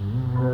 Mm,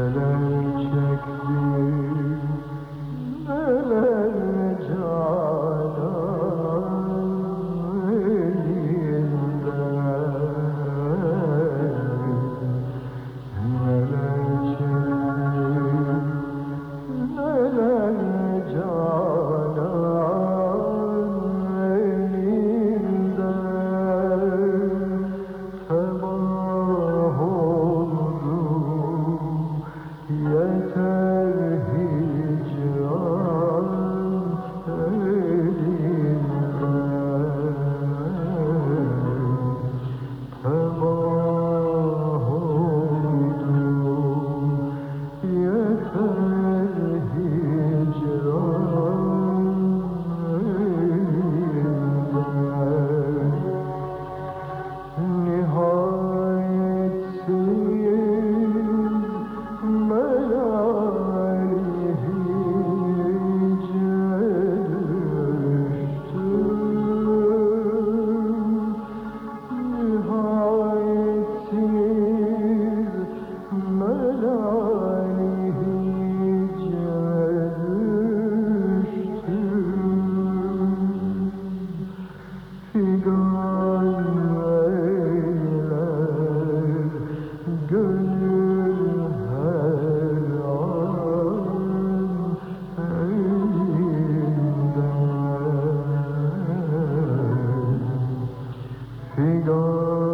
Govinda.